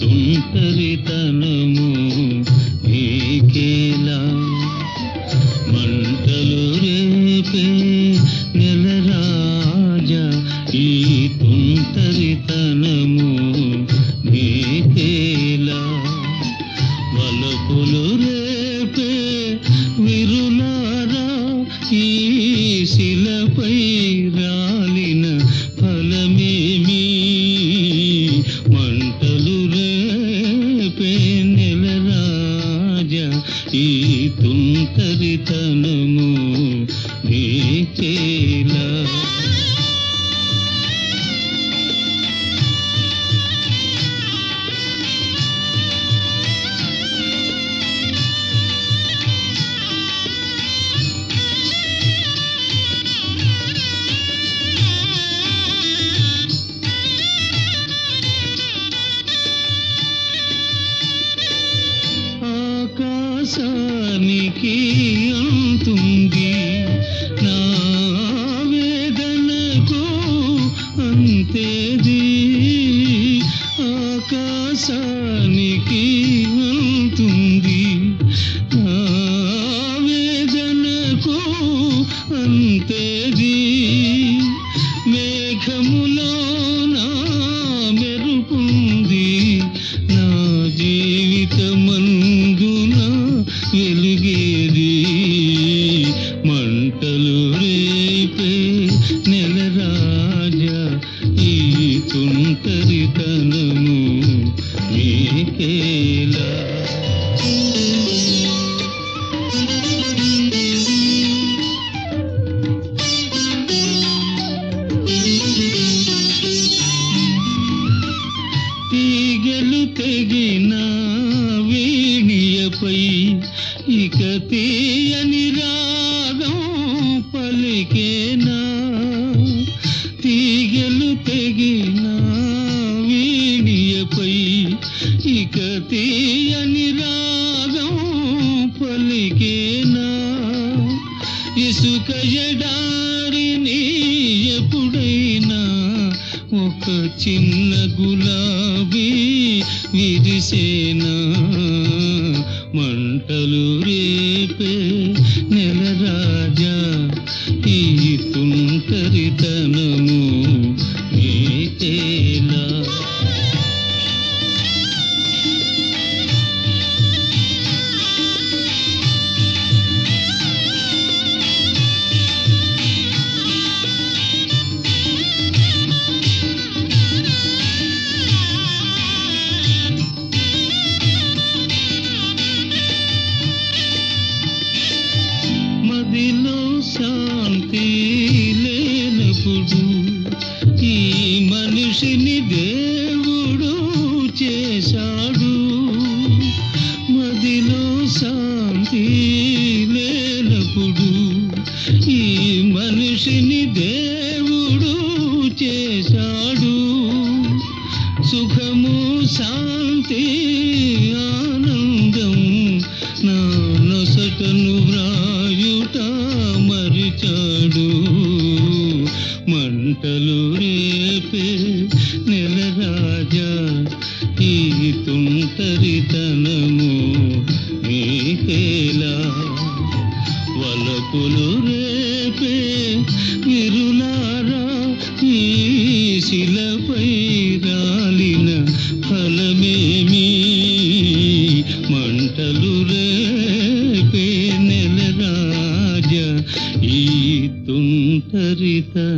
తుంటరితనము నీకేలా? మంటలు రేపే నెలరాజా ఈ తుంటరితనము నీకేలా? వలపులు రేపే విరులారా ఈ శిలపై తుంటరితనము నీకేలా కష్టానికి అంతుంది నా వేదనకు అంతేది. ఆకాశానికి మీకేలా తీగలు తెగిన వీణియపై ఇక తీ పలికేనా ఇసుక ఎడారిని ఎప్పుడైనా ఒక చిన్న గులాబీ విరిసేనా? మంటలు రేపే మనిషిని దేవుడు చేశాడు. మదిలో శాంతి లేనప్పుడు ఈ మనిషిని దేవుడు చేశాడు. సుఖము శాంతి ఆనందం నా నొసటను వ్రాయుట మరిచాడు. తుంటరితనము మీకేలా వలపులు రేపే విరులారా ఈ శిలపై రాలిన ఫలమేమి? మంటలు రేపే నెలరాజ ఈ తుంటరితనము